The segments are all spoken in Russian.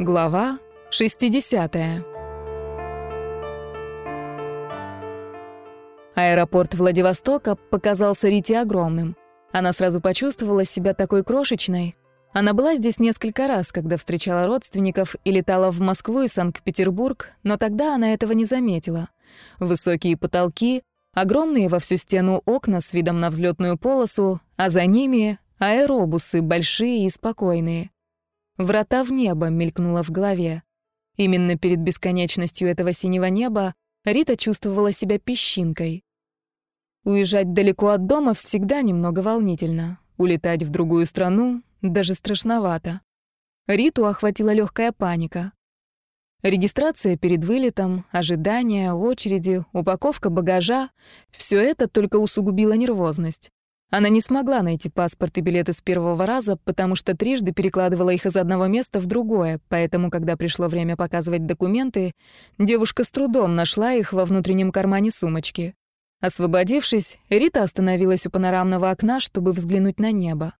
Глава 60. Аэропорт Владивостока показался Рите огромным. Она сразу почувствовала себя такой крошечной. Она была здесь несколько раз, когда встречала родственников и летала в Москву и Санкт-Петербург, но тогда она этого не заметила. Высокие потолки, огромные во всю стену окна с видом на взлетную полосу, а за ними аэробусы, большие и спокойные. Врата в небо мелькнуло в голове. Именно перед бесконечностью этого синего неба Рита чувствовала себя песчинкой. Уезжать далеко от дома всегда немного волнительно. Улетать в другую страну даже страшновато. Риту охватила легкая паника. Регистрация перед вылетом, ожидания, очереди, упаковка багажа — все это только усугубило нервозность. Она не смогла найти паспорт и билеты с первого раза, потому что трижды перекладывала их из одного места в другое, поэтому, когда пришло время показывать документы, девушка с трудом нашла их во внутреннем кармане сумочки. Освободившись, Рита остановилась у панорамного окна, чтобы взглянуть на небо.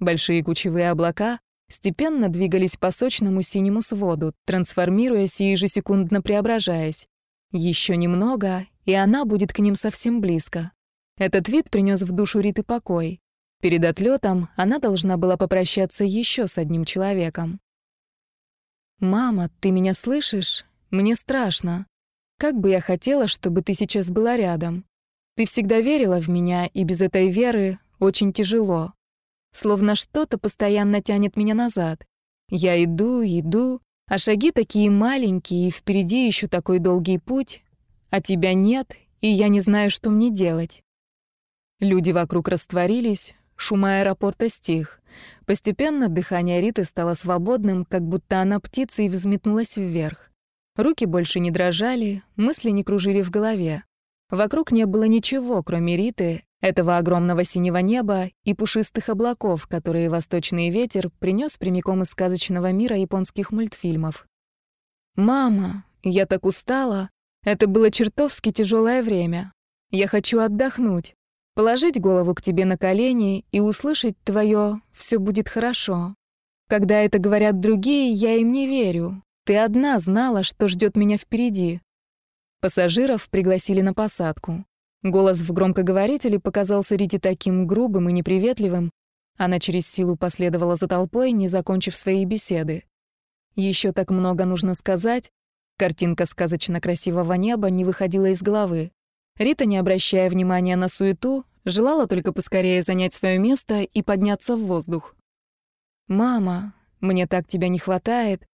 Большие кучевые облака степенно двигались по сочному синему своду, трансформируясь и ежесекундно преображаясь. Еще немного, и она будет к ним совсем близко. Этот вид принес в душу Риты покой. Перед отлетом она должна была попрощаться еще с одним человеком. «Мама, ты меня слышишь? Мне страшно. Как бы я хотела, чтобы ты сейчас была рядом. Ты всегда верила в меня, и без этой веры очень тяжело. Словно что-то постоянно тянет меня назад. Я иду, иду, а шаги такие маленькие, и впереди еще такой долгий путь, а тебя нет, и я не знаю, что мне делать. Люди вокруг растворились, шум аэропорта стих. Постепенно дыхание Риты стало свободным, как будто она птица и взметнулась вверх. Руки больше не дрожали, мысли не кружили в голове. Вокруг не было ничего, кроме Риты, этого огромного синего неба и пушистых облаков, которые восточный ветер принес прямиком из сказочного мира японских мультфильмов. «Мама, я так устала. Это было чертовски тяжелое время. Я хочу отдохнуть положить голову к тебе на колени и услышать твое «все будет хорошо». Когда это говорят другие, я им не верю. Ты одна знала, что ждет меня впереди. Пассажиров пригласили на посадку. Голос в громкоговорителе показался Рите таким грубым и неприветливым. Она через силу последовала за толпой, не закончив свои беседы. Еще так много нужно сказать. Картинка сказочно красивого неба не выходила из головы. Рита, не обращая внимания на суету, желала только поскорее занять свое место и подняться в воздух. «Мама, мне так тебя не хватает.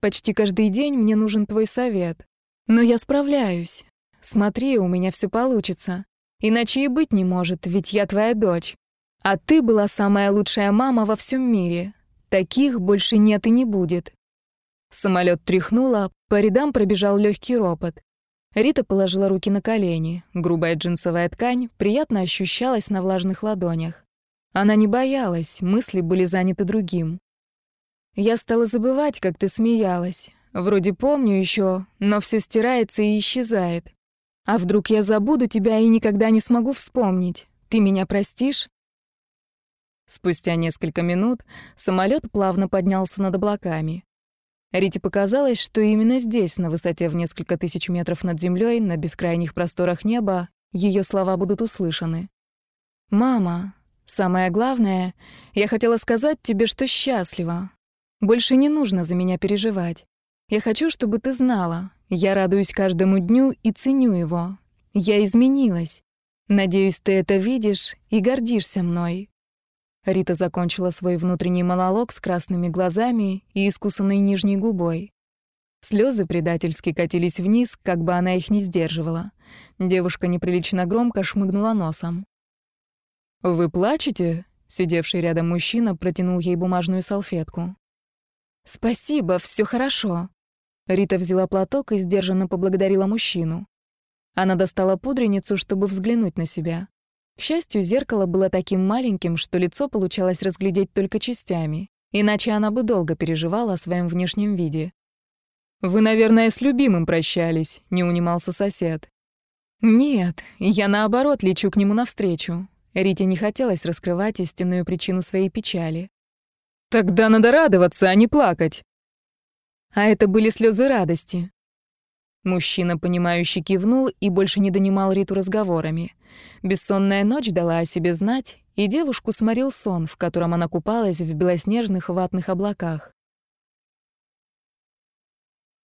Почти каждый день мне нужен твой совет. Но я справляюсь. Смотри, у меня все получится. Иначе и быть не может, ведь я твоя дочь. А ты была самая лучшая мама во всем мире. Таких больше нет и не будет». Самолет тряхнуло, по рядам пробежал легкий ропот. Рита положила руки на колени. Грубая джинсовая ткань приятно ощущалась на влажных ладонях. Она не боялась, мысли были заняты другим. Я стала забывать, как ты смеялась. Вроде помню еще, но все стирается и исчезает. А вдруг я забуду тебя и никогда не смогу вспомнить? Ты меня простишь? Спустя несколько минут самолет плавно поднялся над облаками. Рите показалось, что именно здесь, на высоте в несколько тысяч метров над землей, на бескрайних просторах неба, ее слова будут услышаны. «Мама, самое главное, я хотела сказать тебе, что счастлива. Больше не нужно за меня переживать. Я хочу, чтобы ты знала, я радуюсь каждому дню и ценю его. Я изменилась. Надеюсь, ты это видишь и гордишься мной. Рита закончила свой внутренний монолог с красными глазами и искусанной нижней губой. Слезы предательски катились вниз, как бы она их не сдерживала. Девушка неприлично громко шмыгнула носом. «Вы плачете?» — сидевший рядом мужчина протянул ей бумажную салфетку. «Спасибо, все хорошо». Рита взяла платок и сдержанно поблагодарила мужчину. Она достала пудреницу, чтобы взглянуть на себя. К счастью, зеркало было таким маленьким, что лицо получалось разглядеть только частями, иначе она бы долго переживала о своем внешнем виде. «Вы, наверное, с любимым прощались», — не унимался сосед. «Нет, я наоборот лечу к нему навстречу». Рите не хотелось раскрывать истинную причину своей печали. «Тогда надо радоваться, а не плакать». А это были слезы радости. Мужчина, понимающий, кивнул и больше не донимал Риту разговорами. Бессонная ночь дала о себе знать, и девушку сморил сон, в котором она купалась в белоснежных ватных облаках.